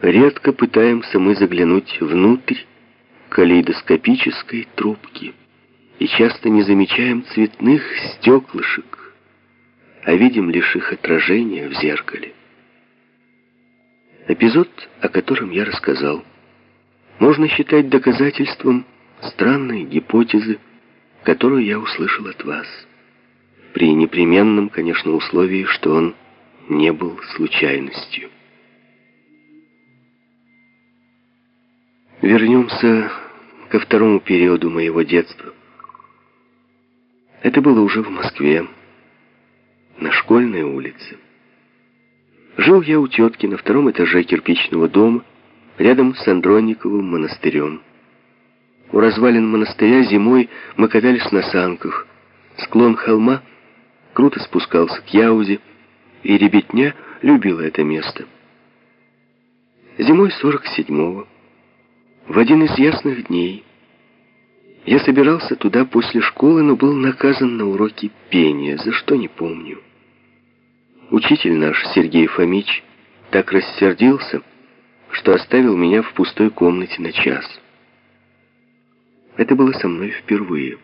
редко пытаемся мы заглянуть внутрь калейдоскопической трубки и часто не замечаем цветных стеклышек, а видим лишь их отражение в зеркале. Эпизод, о котором я рассказал, можно считать доказательством странной гипотезы, которую я услышал от вас, при непременном, конечно, условии, что он не был случайностью. Вернемся ко второму периоду моего детства. Это было уже в Москве, на школьной улице. Жил я у тетки на втором этаже кирпичного дома, рядом с Андрониковым монастырем. У развалин монастыря зимой мы катались на санках. Склон холма круто спускался к Яузе, и ребятня любила это место. Зимой 47-го, в один из ясных дней, я собирался туда после школы, но был наказан на уроке пения, за что не помню. Учитель наш, Сергей Фомич, так рассердился, что оставил меня в пустой комнате на час. Это было со мной впервые.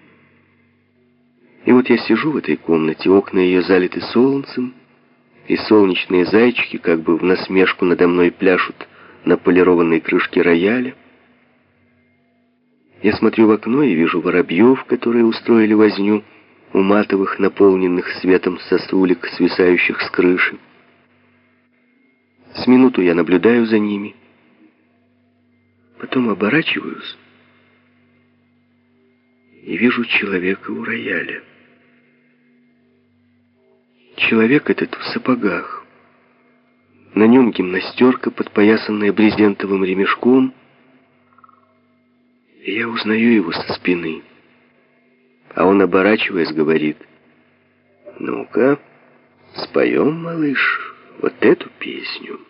И вот я сижу в этой комнате, окна ее залиты солнцем, и солнечные зайчики как бы в насмешку надо мной пляшут на полированной крышке рояля. Я смотрю в окно и вижу воробьев, которые устроили возню у матовых, наполненных светом сосулек, свисающих с крыши. С минуту я наблюдаю за ними, потом оборачиваюсь и вижу человека у рояля. Человек этот в сапогах. На нем гимнастерка, подпоясанная брезентовым ремешком, и я узнаю его со спины. А он, оборачиваясь, говорит, «Ну-ка, споем, малыш, вот эту песню».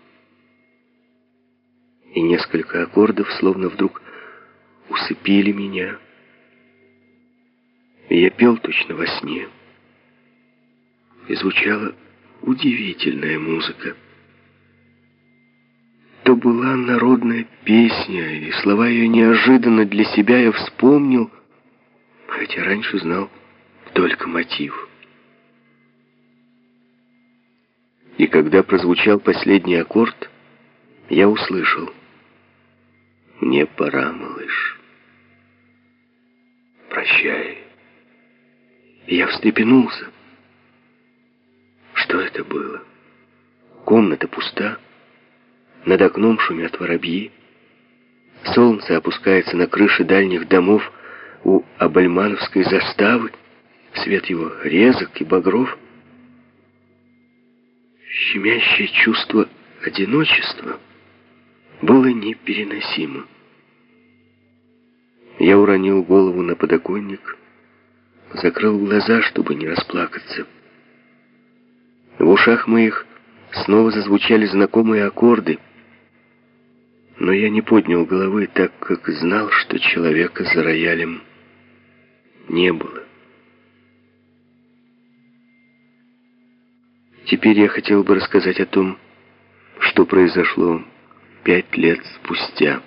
И несколько аккордов словно вдруг усыпили меня. И я пел точно во сне. И звучала удивительная музыка. То была народная песня, и слова ее неожиданно для себя я вспомнил, хотя раньше знал только мотив. И когда прозвучал последний аккорд, я услышал «Мне пора, малыш. Прощай». Я встрепенулся. Что это было? Комната пуста. Над окном шумят воробьи. Солнце опускается на крыши дальних домов у Абальмановской заставы. Свет его резок и багров. Щемящее чувство одиночества было непереносимо. Я уронил голову на подоконник закрыл глаза, чтобы не расплакаться. В ушах моих снова зазвучали знакомые аккорды, но я не поднял головы, так как знал, что человека за роялем не было. Теперь я хотел бы рассказать о том, что произошло пять лет спустя.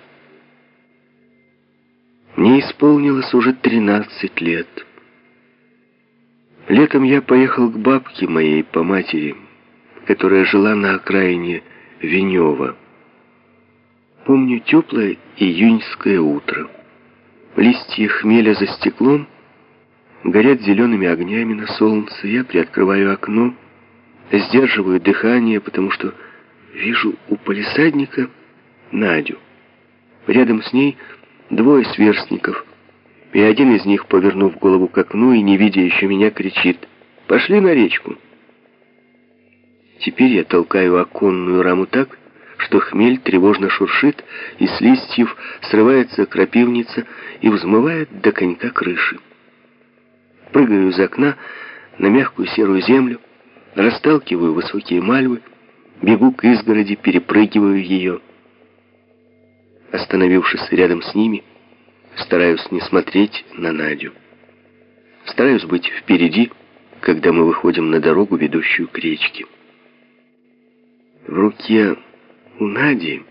Мне исполнилось уже тринадцать лет. Летом я поехал к бабке моей по матери, которая жила на окраине Венева. Помню теплое июньское утро. Листья хмеля за стеклом горят зелеными огнями на солнце. Я приоткрываю окно, сдерживаю дыхание, потому что вижу у полисадника Надю. Рядом с ней двое сверстников — и один из них, повернув голову к окну и не видя еще меня, кричит «Пошли на речку!». Теперь я толкаю оконную раму так, что хмель тревожно шуршит, и с листьев срывается крапивница и взмывает до конька крыши. Прыгаю из окна на мягкую серую землю, расталкиваю высокие мальвы, бегу к изгороди, перепрыгиваю ее. Остановившись рядом с ними, Стараюсь не смотреть на Надю. Стараюсь быть впереди, когда мы выходим на дорогу, ведущую к речке. В руке у Нади